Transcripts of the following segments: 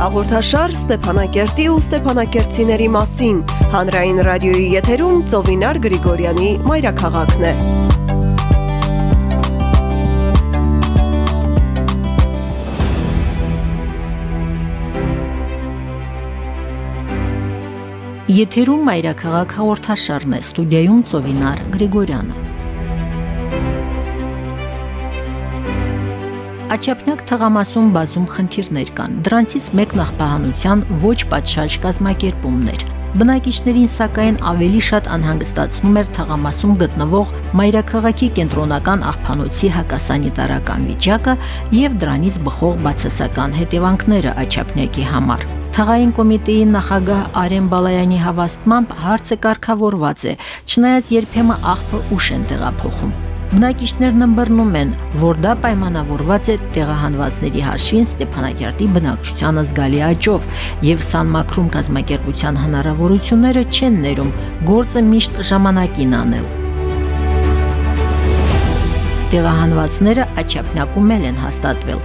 Հաղորդաշար Ստեփանակերտի ու Ստեփանակերտցիների մասին հանրային ռադիոյի եթերում Ծովինար Գրիգորյանի մայրաքաղաքն է։ Եթերում մայրաքաղաք հաղորդաշարն է ստուդիայում Ծովինար Գրիգորյանը։ Աչափնյակ թղամասում բազում խնդիրներ կան։ Դրանցից մեկն աղբահանության ոչ պատշաճ կազմակերպումներ։ Բնակիչներին սակայն ավելի շատ անհանգստացնում էր թղամասում գտնվող Մայրաքաղաքի կենտրոնական աղբանոցի հակասանիտարական վիճակը եւ դրանից բխող բացասական հետևանքները Աչափնյակի համար։ Թղային կոմիտեի նախագահ Արեն Բալայանի հավաստմամբ հարցը կարգավորված է, չնայած երբեմն աղբը ուշ են տեղափոխում։ Բնակիչներն ըմբռնում են, որ դա պայմանավորված է տեղահանվածների հաշվին Ստեփանակերտի բնակչությանը զգալի աճով եւ Սանմակրում կազմակերպության հնարավորությունները չեն ներում գործը միշտ ժամանակին անել։ Տեղահանվածները աչափնակում են հաստատվել,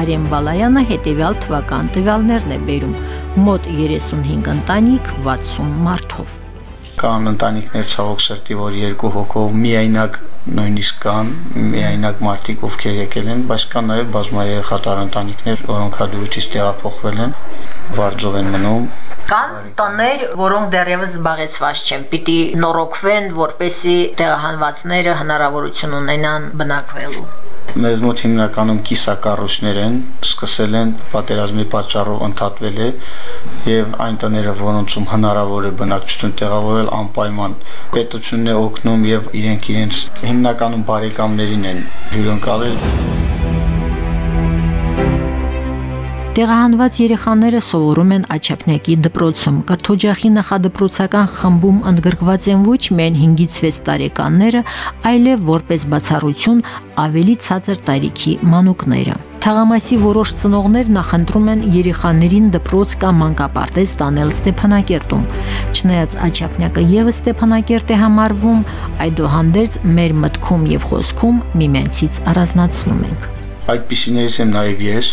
Արեն Բալայանը հետևյալ թվական տվյալներն է բերում՝ մոտ 35 ընտանիք 60 մարդով։ Կան ընտանիքներ ցավոք սրտի, որ երկու հոգով միայնակ նույնիսկ կան միայնակ մարդիկ, ովքեր եկել են, բայց կան նաև բազմաերեխատար ընտանիքներ, որոնք հաջողությունից տեղափոխվել են, վարձով են մնում, Կան տներ, որոնք դեռևս զբաղեցված չեն, պիտի նորոգվեն, որպեսի տեղահանվածները հնարավորություն ունենան բնակվելու մեզ մոտ հիմնականում կիսակառույցներ են, սկսել են պատերազմի պատճառով ընդհատվել է եւ այն տները, որոնցում հնարավոր է բնակչություն տեղավորել անպայման պետությունն է օգնում եւ իրենք իրենց հիմնականում բարեկամներին են հյուրընկալել Տեղահանված երեխաները սովորում են Աչափնյակի դպրոցում։ Կրթօջախի նախադպրոցական խմբում ընդգրկված են ոչ միայն 5-ից 6 տարեկանները, այլև որպես բացառություն ավելի ցածր տարիքի մանուկները։ Թաղամասի որոշ ծնողներ նախընտրում են երեխաներին դպրոց կամ մանկապարտեզ տանել Ստեփանակերտում։ Չնայած Աչափնյակը եւս Ստեփանակերտ է համարվում, այդուհանդերձ մեր մտքում եւ խոսքում միմյանցից առանձնացնում ենք։ Այդպիսիներից եմ նաեւ ես,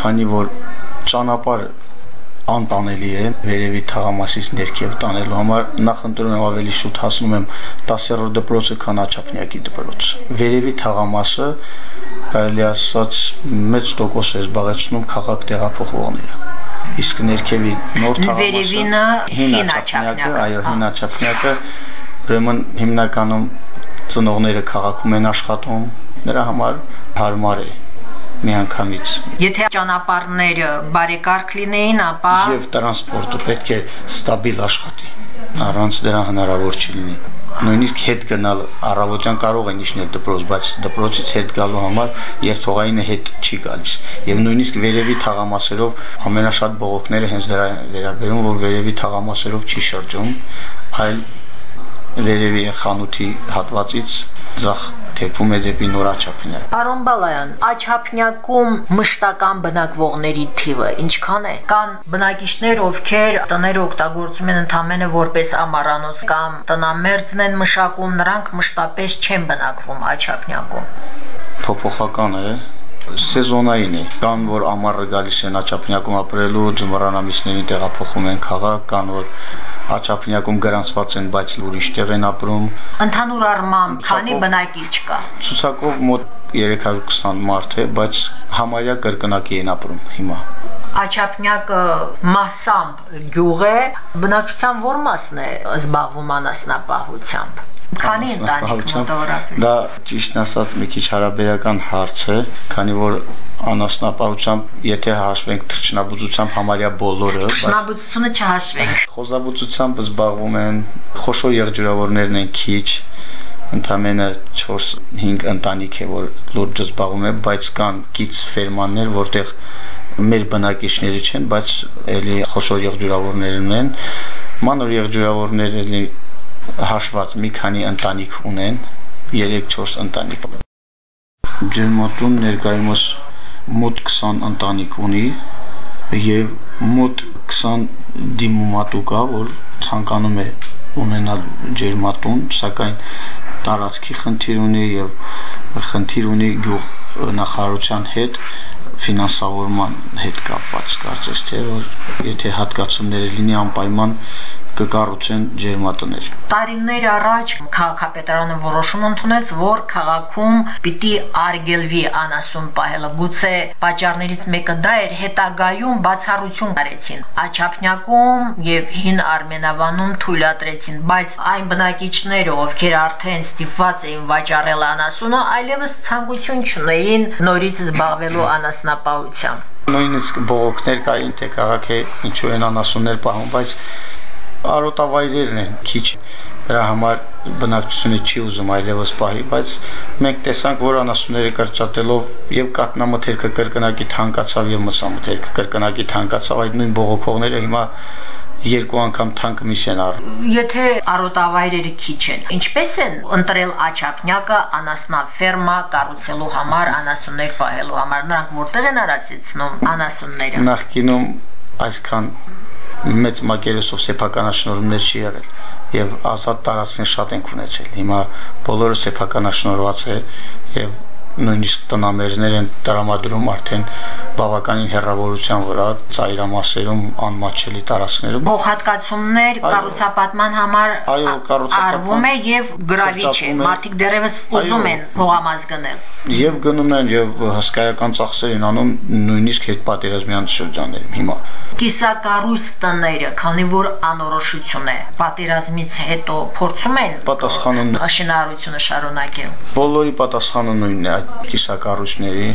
քանի որ ճանապարհը անտանելի է վերևի թաղամասից ներքև տանելու համար նախ ընտրում եմ ավելի շուտ հասնում եմ 10-րդ դպրոցը քան Աչափնյակի դպրոց վերևի թաղամասը կարելի ասած մեծ տոկոս է զբաղեցնում քաղաք տեղափոխողները իսկ ներքևի նոր թաղամասը վերևինը հին Աչափնյակը այո հին Աչափնյակը ուրեմն հիմնականում ծնողները քաղաքում են աշխատում նրա համար հարմար է միանգամից։ Եթե ճանապարհները բարեկարգ լինեին, ապա եւ տրանսպորտը պետք է ստաբիլ աշխատի։ Առանց դրա հնարավոր չի լինի նույնիսկ հետ գնալ առավոտյան կարող են իջնել դպրոց, բայց դպրոցից հետ գալու համար երթողայինը հետ չի գալիս։ Եվ նույնիսկ վերևի թաղամասերով ամենաշատ բողոքները հենց դրա վերաբերում, որ վերևի թաղամասերով չի շրջում, այլ վերևի խանութի հատվածից ձախ թեքվում է դեպի նոր Աչափնյակ։ Պարոն Բալայան, Աչափնյակում մշտական բնակվողների թիվը ինչքան է։ Կան բնակիչներ, ովքեր տները օգտագործում են ընդամենը որպես ամառանոց կամ տնամերձն են մշակում, նրանք մշտապես չեն բնակվում Աչափնյակում։ Փոփոխական է, սեզոնային է։ Կան որ ամառը գալիս են Աչափնյակում ապրելու, ձմռան ամիսներին տեղափոխում են քաղաք, կան որ Աչափնյակում գրանցված են, բայց ուրիշ տեղ են ապրում։ Ընդհանուր առմամբ քանի բնակիչ կա։ Ցուսակով մոտ 320 մարդ է, բայց համարյա կրկնակի են ապրում հիմա։ Աչափնյակը մասամբ գյուղ է, բնակչության ո՞ր մասն է զբաղվում անասնապահությամբ։ Քանի ընտանիք մոտավորապես։ Դա ճիշտ ասած մի քիչ հարաբերական հարց է, քանի որ անասնապահությամբ, եթե հաշվենք թռչնաբուծությամբ համարյա բոլորը, թռչնաբուծությունը չհաշվենք։ Խոզաբուծությամբ զբաղվում են խոշոր եղջյուրավորներն են քիչ, ընդամենը 4-5 ընտանիք է, որ լուրջ զբաղվում է, բայց կան գից ֆերմաններ, որտեղ մեր բնակիչների չեն, բայց էլի խոշոր եղջյուրավորներ ունեն։ Մանոր եղջյուրավորներ էլի հաշված մի քանի ընտանիք ունեն, 3-4 ընտանիք։ Ջերմատուն ներկայումս մոտ 20 ընտանիք ունի եւ մոտ 20 դիմումատու կա, որ ցանկանում է ունենալ ջերմատուն, սակայն տարածքի խնդիր ունի եւ խնդիր ունի գյուղ նախարարության հետ ֆինանսավորման հետ կապված կարծես թե որ եթե հատկացումները լինի անպայման կկառուցեն ջերմատներ։ Տարիներ առաջ քաղաքապետարանը որոշում ընդունեց, որ քաղաքում պիտի արգելվի անասուն պահելը։ Գուցե պատճառներից մեկը դա էր հետագայում բացառություն արեցին։ Աչափնյակում եւ հին Արմենավանում թույլատրեցին, բայց այն բնակիչները, ովքեր արդեն ստիպված էին վաճառել անասունը, այլևս ցանկություն չունեին նորից զբաղվելու անասնապահությամբ նույնիսկ բողոքներ կային թե քաղաքի ինչու են անասուններ պահում, բայց արոտավայրերն են քիչ դրա համար բնակչությունը չի ուզում այլևս պահի, բայց մենք տեսանք, որ անասունները կրճատելով եւ կատնամթերքը կրկնակի թանկացավ եւ մսամթերքը կրկնակի թանկացավ, այդ նույն բողոքողները հիմա երկու անգամ թանկ միս են առ։ Եթե արոտավայրերը քիչ են, ինչպես են ընտրել աչափնյակը անասնաֆերմա կառուցելու համար, անասուններ պահելու համար, նրանք որտեղ են արածեցնում անասունները։ Նախկինում այսքան մեծ մակերեսով սեփականաշնորհումներ չի եղել եւ ազատ տարածքներ շատ ենք ունեցել։ Հիմա բոլորը սեփականաշնորհված է եւ նույնիսկ տնամերներ են տրամադրում արդեն բավականին հերավորության վրա ծայրամասերում անմաչելի տարածքներում փոխհատկացումներ կառուցապատման համար այո կառուցապատվում է եւ գրավիչ է մարդիկ դեռևս ուզում են փողամաս գնել եւ գնում են եւ հսկայական ծախսեր են անում նույնիսկ հետ պատերազմյան շրջաններում հիմա կիսակառույց տները քանի որ անորոշություն է պատերազմից հետո փորձում են պատասխանը շինարարությունը շարունակել բոլորի պատասխանը նույնն է այդ կիսակառույցների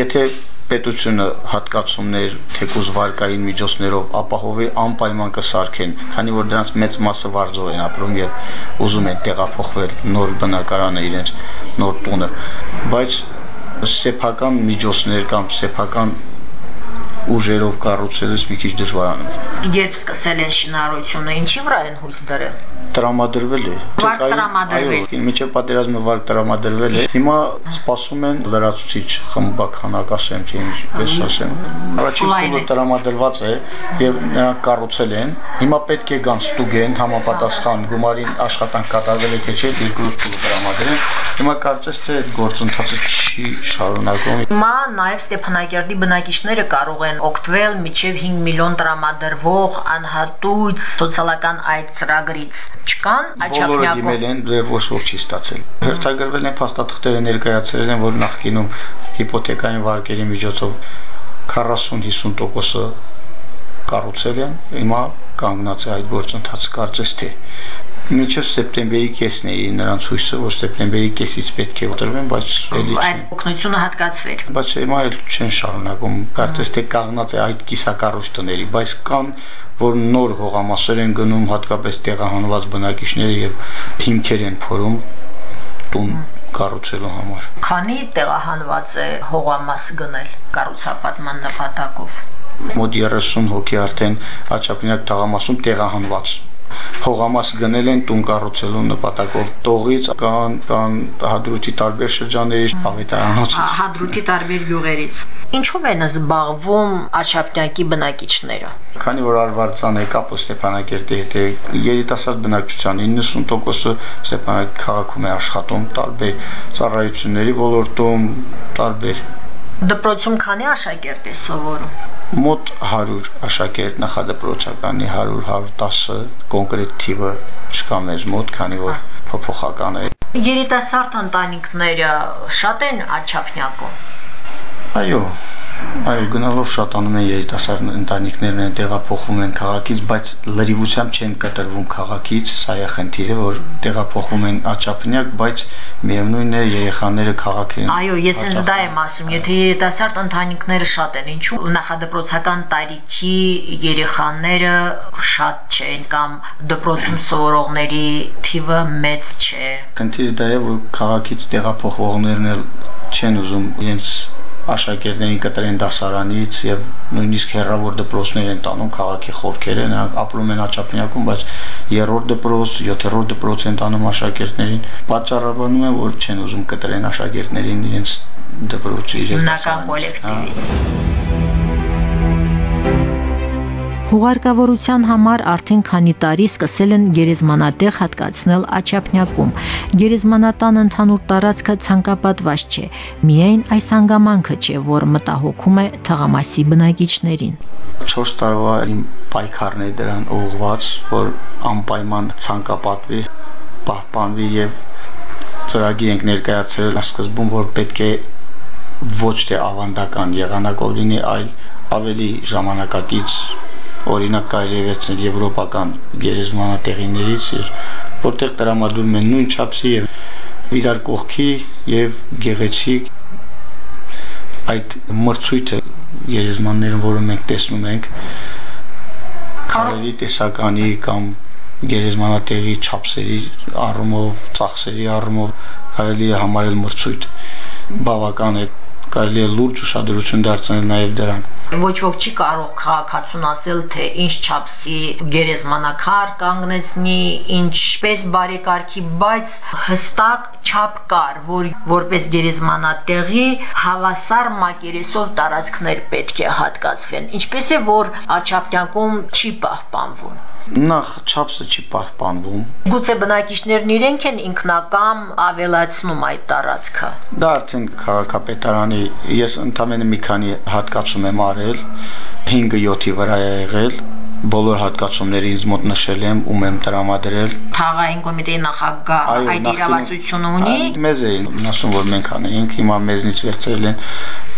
եթե պետությունը հատկացումներ թեկուզ վարկային միջոցներով ապահովի անպայման կսարքեն, քանի որ դրանց մեծ մասը վարձով են ապրում եւ ուզում են տեղափոխվել նոր բնակարանը իրենց նոր տունը, բայց սեփական միջոցներ կամ սեփական ուժերով կառուցելս մի քիչ դժվարանում Երբ սկսել են շինարարությունը, ինչի վրա են հույս դրել? Տրամադրվել է։ Վարկ տրամադրվել։ միջև պատերազմը վարկ տրամադրվել է։ Հիմա սպասում են լրացուցիչ խմբակ ասեմ, թե ինչպես ասեմ։ Առաջին փուլը տրամադրված է եւ նրանք կառուցել են։ Հիմա պետք է գան ստուգեն համապատասխան գումարին աշխատանք կատարվել է թե չէ, երկրորդ փուլը տրամադրեն։ Հիմա կարծես թե այդ գործընթացը չի շարունակվում։ Հիմա նաեւ Ստեփանակերտի բնակիչները կարող են օգտվել միջև 5 միլիոն տրամադրվող անհատույց սոցիալական այդ ծրագրից չկան աչափնյակով։ Բոլորը դիմել են, դեռ ոչ ոք չի ստացել։ Հերթագրվել են փաստաթղթերը ներկայացրել են, որ նախկինում հիպոթեկային վարկերի միջոցով 40-50%-ը կառուցել են, հիմա կանգնած է այդ գործընթացը կարծես թե մինչև սեպտեմբերի կեսն է նրանց հույսը, որ սեպտեմբերի կեսից պետք է ուտրվեն, բայց էլի չէ։ Այդ օգնությունը հատկացվեր։ Բայց հիմա էլ չեն շարունակում, կարծես թե կանգնած է այդ կիսակառույց տների, բայց կան որ նոր հողամասեր են գնում հատկապես տեղահանված բնակիչները եւ հիմքեր են փորում տուն կառուցելու համար։ Քանի տեղահանված է հողամաս գնել կառուցապատման նպատակով։ Մոտ 30 հոգի արդեն Աչափնյակ թաղամասում տեղահանված հողամաս գնել են տուն կառուցելու նպատակով տողից կան կան հադրուտի տարբեր շրջաններից ավետարանոցից հադրուտի տարբեր գյուղերից ինչով են զբաղվում աչափնյակի բնակիչները քանի որ արվարձան է կապը Ստեփանակերտի հետ երիտասարդ բնակչության 90%-ը Ստեփանակ քաղաքում է աշխատում տարբեր ծառայությունների ոլորտում տարբեր դպրոցում քանի աշակերտ է սովորում մոտ 100 աշակերտ նախադպրոցականի 100-110 կոնկրետ թիվը չկա մեզ մոտ, քանի որ փոփոխական է։ Երիտասարդ ընտանիքները շատ են աչափնյակում։ Այո, Այո, գնալով շատանում են երիտասարդ ընտանիքներն են տեղափոխվում են քաղաքից, բայց լրիվությամբ չեն կտրվում քաղաքից, սա է խնդիրը, որ տեղափոխվում են աչափնյակ, բայց միևնույնն է երեխաները քաղաք են։ Այո, ես ինձ դա եմ ասում, եթե երիտասարդ ընտանիքները շատ են, ինչու նախադպրոցական տարիքի երեխաները շատ չեն կամ դպրոցում սովորողների թիվը մեծ չէ։ Խնդիրը դա է, որ քաղաքից տեղափոխվողներն էլ չեն ուզում իրենց աշակերտներին կտրեն դասարանից եւ նույնիսկ հերրավոր դպրոցներ են տանում քաղաքի խորքերը, նրանք ապրում են Աչափնյակում, բայց երրորդ դպրոց, յոթերորդ դպրոց են տանում աշակերտներին։ Պատճառաբանում է, որ չեն ուզում կտրեն աշակերտներին իրենց դպրոցի եւ դասարանից։ կոլեկտիվից։ Հուղարկավորության համար արդեն քանի տարի սկսել են գերեզմանատեղ հատկացնել Աչափնյակում։ Գերեզմանատան ընդհանուր տարածքը ցանկապատված չէ, միայն այս հանգամանքը չէ, որ մտահոգում է թղամասի բնակիչներին։ 4 տարվա իմ պայքարն է դրան ուղղված, որ անպայման ցանկապատվի, պահպանվի եւ ծրագիր ենք ներկայացրել սկզբում, որ պետք է ոչ թե ավանդական եղանակով լինի, այլ ավելի ժամանակակից օրինակ կարելի է վերցնել եվրոպական գերեզմանատեղիներից, որտեղ տրամադրում են նույն չափսի եւ իրար կողքի եւ գեղեցիկ այդ մրցույթը գերեզմաններն, որը մենք տեսնում ենք, քարերի տեսականի կամ գերեզմանատեղի չափսերի առումով, ծախսերի առումով կարելի է համարել մրցույթ։ Բավական է կարելի է լուրջ ուշադրություն դարձնել նաև դրան ոչ ոք չի կարող քաղաքացուն ասել, թե ինչ չափսի գերեզմանակար կանգնեցնի, ինչպես բարեկարգի, բայց հստակ չափ կար, որ որպես գերեզմանատեղի հավասար մակերեսով տարածքներ պետք է հատկացվեն։ Ինչպես է որ Աչափնյակում չի պահպանվում նախ չափսը չի պահպանվում։ Գուցե բնակիչներն իրենք են ինքնակամ ավելացնում այդ տարածքը։ Դա արդեն քաղաքապետարանի ես ընդամենը մի քանի հատկացում եմ արել, 5-ը 7-ի վրա է եղել, բոլոր հատկացումները ինձ մոտ նշել եմ, ում եմ տրամադրել։ Թաղային կոմիտեի նախագահ այդ իրավասությունը ունի։ Մեզ էին ասում, որ մենք անենք, հիմա մեզնից վերցրել են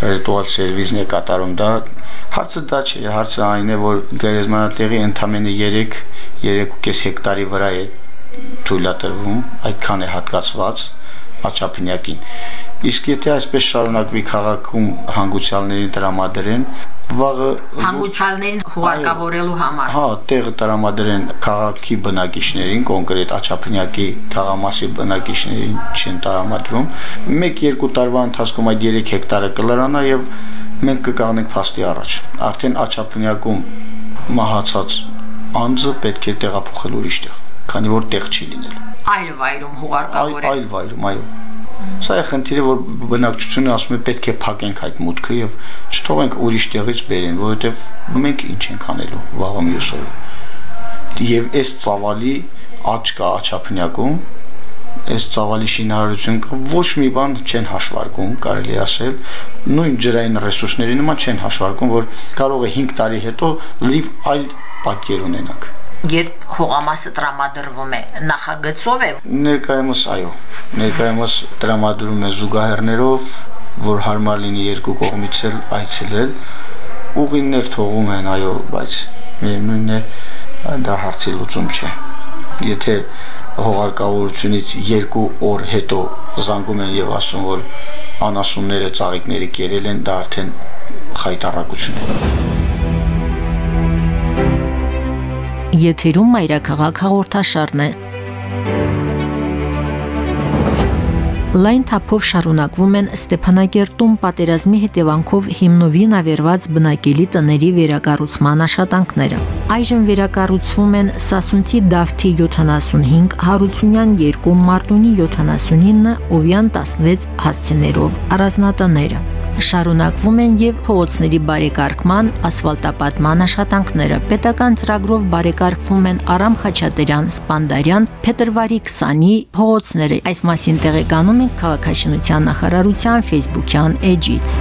ռիտուալ սերվիզն է կատարում դա Հարցը դա չէ, հարցը այն է, որ գերեզմանատեղի ընդամենը 3 3.5 հեկտարի վրա է թույլատրվում, այդքան է հատկացված Աչափնյակին։ Իսկ եթե այսպես շարունակվի քաղաքում հանգուցյալներին տրամադրեն, վաղը հանգուցյալներին հուղարկավորելու համար։ Հա, տեղը տրամադրեն քաղաքի բնակիչներին, կոնկրետ Աչափնյակի թաղամասի բնակիչներին չեն տրամադրում։ 1-2 տարվա ընթացքում այդ 3 հեկտարը կլրանա եւ մենք կկանենք փաստի առաջ։ Արդեն Աչափնյակում մահացած անձը պետք է տեղափոխել ուրիշ տեղ, քանի որ տեղ չի լինել։ Այլ վայրում հուղարկավորել։ Այլ վայրում, այո։ Սա է խնդիրը, որ բնակչությունը ասում է պետք է փակենք այդ մուտքը եւ չթողենք ուրիշ տեղից բերեն, որովհետեւ մենք ինչ ենք անելու վաղը մյուս օրը։ Եվ այս ծավալի աճ կա Աչափնյակում, այս ծավալի շինարարություն կա, ոչ մի բան չեն հաշվարկում, կարելի ասել, նույն ջրային ռեսուրսների նման չեն հաշվարկում, որ կարող է 5 տարի հետո լիվ այլ պատկեր ունենանք երբ հողամասը տրամադրվում է նախագծով է ներկայումս այո ներկայումս տրամադրում է զուգահեռներով որ հարմար լինի երկու կողմից էլ այցելել ուղիներ թողում են այո բայց միևնույնն է դա հարցի լուծում չէ եթե հողարկավորությունից երկու օր հետո զանգում են եւ ասում, որ անասունները, ծաղիկները կերել են, դա արդեն խայտարակություն է։ Եթերում մայրաքաղաք հաղորդաշարն է։ Լայն թափով շարունակվում են Ստեփանագերտում պատերազմի հետևանքով հիմնովին ավերված բնակելի տների վերակառուցման աշխատանքները։ Այժմ վերակառուցվում են Սասունցի Դավթի 75, Հարությունյան 2, Մարտունի 79, Օվյան 16 հասցեներով առանձնատները շարունակվում են եւ փողոցների բարեկարգման, ասֆալտապատման աշխատանքները։ Պետական ծրագրով բարեկարգվում են Արամ Խաչատրյան, Սպանդարյան, փետրվարի 20-ի փողոցները։ Այս մասին տեղեկանում են քաղաքաշինության նախարարության Facebook-յան էջից։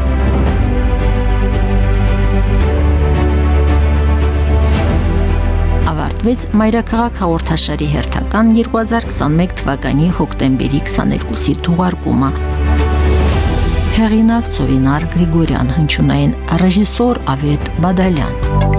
ավարտվեց Մայրաքաղաք հաղորդաշարի հերթական 2021 թվականի հոկտեմբերի 22-ի թողարկումը։ Հեղինակ Ծովինար Գրիգորյան, հնչյունային ռեժիսոր Ավետ Բադալյան։